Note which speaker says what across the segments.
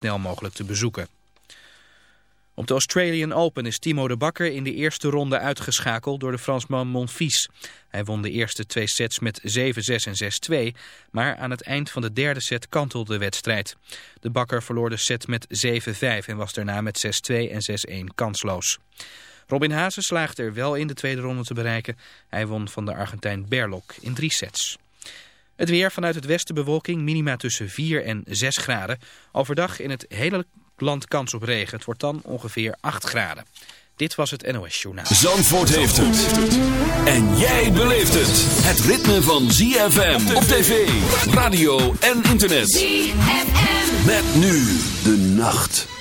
Speaker 1: snel mogelijk te bezoeken. Op de Australian Open is Timo de Bakker in de eerste ronde uitgeschakeld door de Fransman Monfils. Hij won de eerste twee sets met 7-6 en 6-2, maar aan het eind van de derde set kantelde de wedstrijd. De Bakker verloor de set met 7-5 en was daarna met 6-2 en 6-1 kansloos. Robin Haase slaagde er wel in de tweede ronde te bereiken. Hij won van de Argentijn Berlok in drie sets. Het weer vanuit het westen bewolking, minima tussen 4 en 6 graden. Overdag in het hele land kans op regen. Het wordt dan ongeveer 8 graden. Dit was het NOS Journaal.
Speaker 2: Zandvoort heeft het. En jij beleeft het. Het ritme van ZFM op tv, radio en internet. ZFM. Met nu de nacht.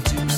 Speaker 3: to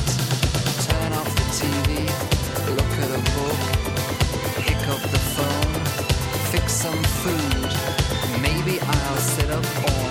Speaker 3: my own devices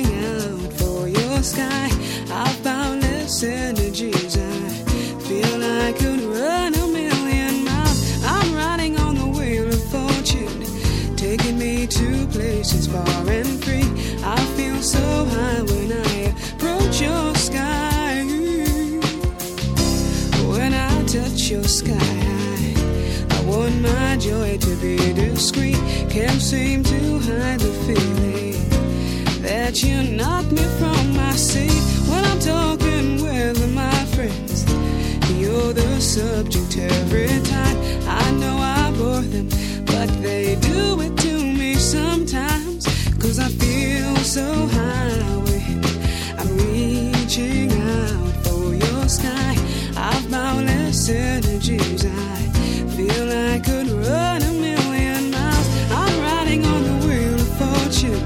Speaker 4: energies, I feel I could run a million miles. I'm riding on the wheel of fortune taking me to places far and free. I feel so high when I approach your sky. When I touch your sky, I want my joy to be discreet. Can't seem to hide the feeling that you knock me from my seat when I'm talking with my friends. You're the subject every time. I know I bore them, but they do it to me sometimes, cause I feel so high. I'm reaching out for your sky. I've boundless energies. I feel like I could run a million miles. I'm riding on the wheel of fortune,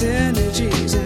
Speaker 4: found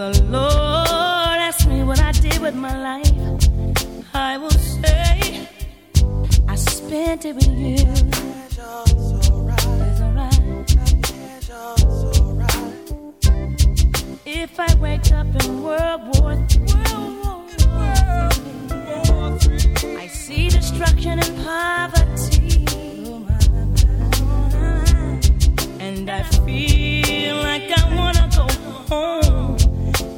Speaker 4: the Lord asks me what I
Speaker 5: did with my life, I will say I spent it with you. If I wake up in World War III, I see destruction and poverty, and I feel like I wanna go home.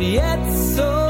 Speaker 6: yet so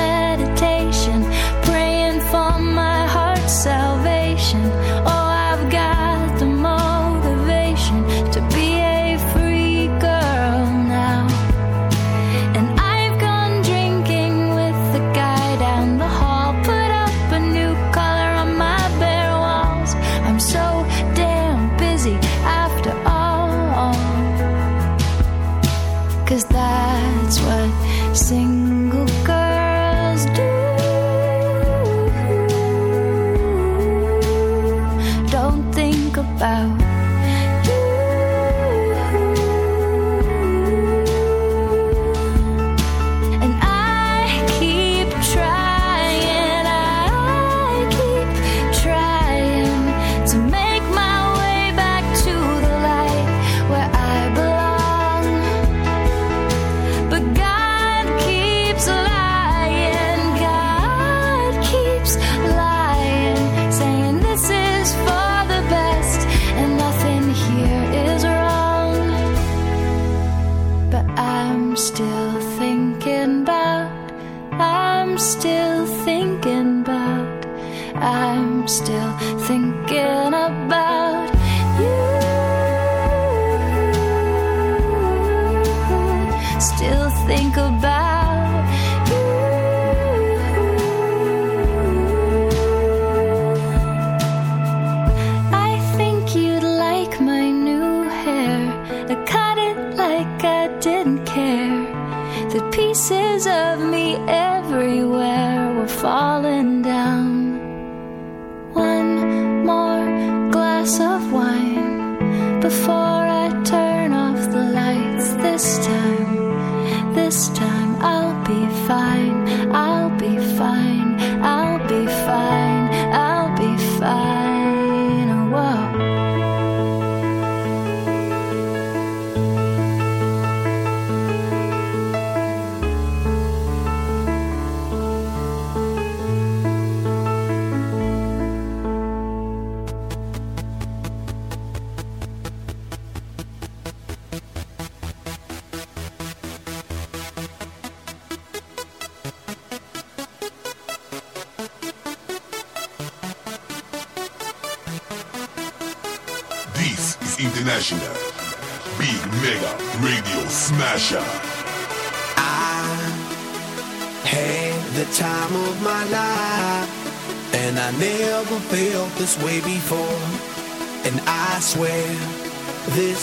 Speaker 5: everywhere. We're falling.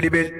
Speaker 5: Dirty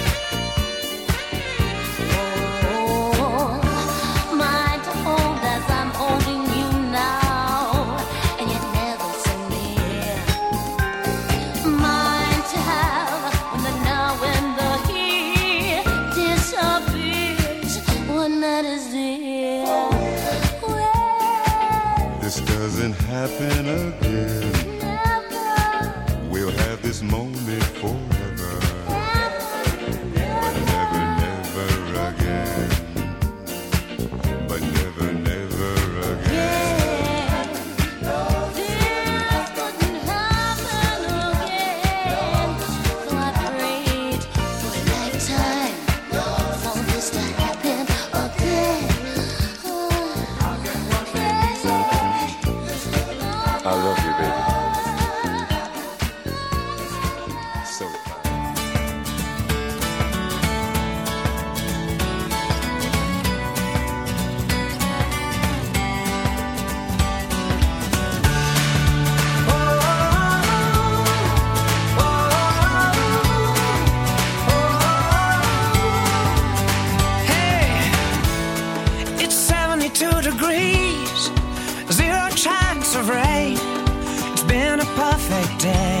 Speaker 7: perfect day.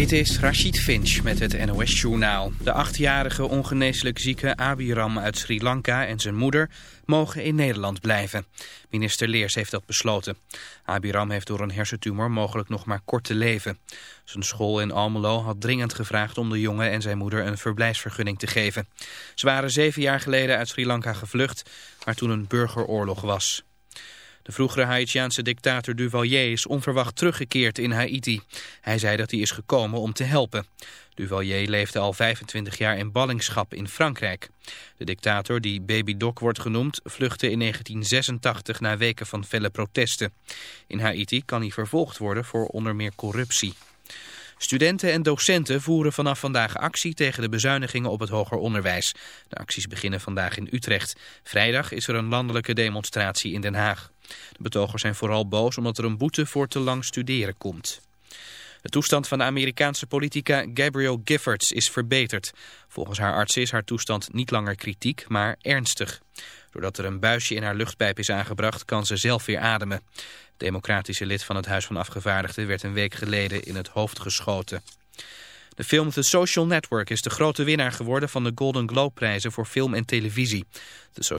Speaker 1: Dit is Rashid Finch met het NOS-journaal. De achtjarige ongeneeslijk zieke Abiram uit Sri Lanka en zijn moeder mogen in Nederland blijven. Minister Leers heeft dat besloten. Abiram heeft door een hersentumor mogelijk nog maar kort te leven. Zijn school in Almelo had dringend gevraagd om de jongen en zijn moeder een verblijfsvergunning te geven. Ze waren zeven jaar geleden uit Sri Lanka gevlucht, waar toen een burgeroorlog was. De vroegere Haitiaanse dictator Duvalier is onverwacht teruggekeerd in Haiti. Hij zei dat hij is gekomen om te helpen. Duvalier leefde al 25 jaar in ballingschap in Frankrijk. De dictator, die Baby Doc wordt genoemd, vluchtte in 1986 na weken van felle protesten. In Haiti kan hij vervolgd worden voor onder meer corruptie. Studenten en docenten voeren vanaf vandaag actie tegen de bezuinigingen op het hoger onderwijs. De acties beginnen vandaag in Utrecht. Vrijdag is er een landelijke demonstratie in Den Haag. De betogers zijn vooral boos omdat er een boete voor te lang studeren komt. De toestand van de Amerikaanse politica Gabrielle Giffords is verbeterd. Volgens haar arts is haar toestand niet langer kritiek, maar ernstig. Doordat er een buisje in haar luchtpijp is aangebracht, kan ze zelf weer ademen. Democratische lid van het Huis van Afgevaardigden werd een week geleden in het hoofd geschoten. De film The Social Network is de grote winnaar geworden van de Golden Globe prijzen voor film en televisie.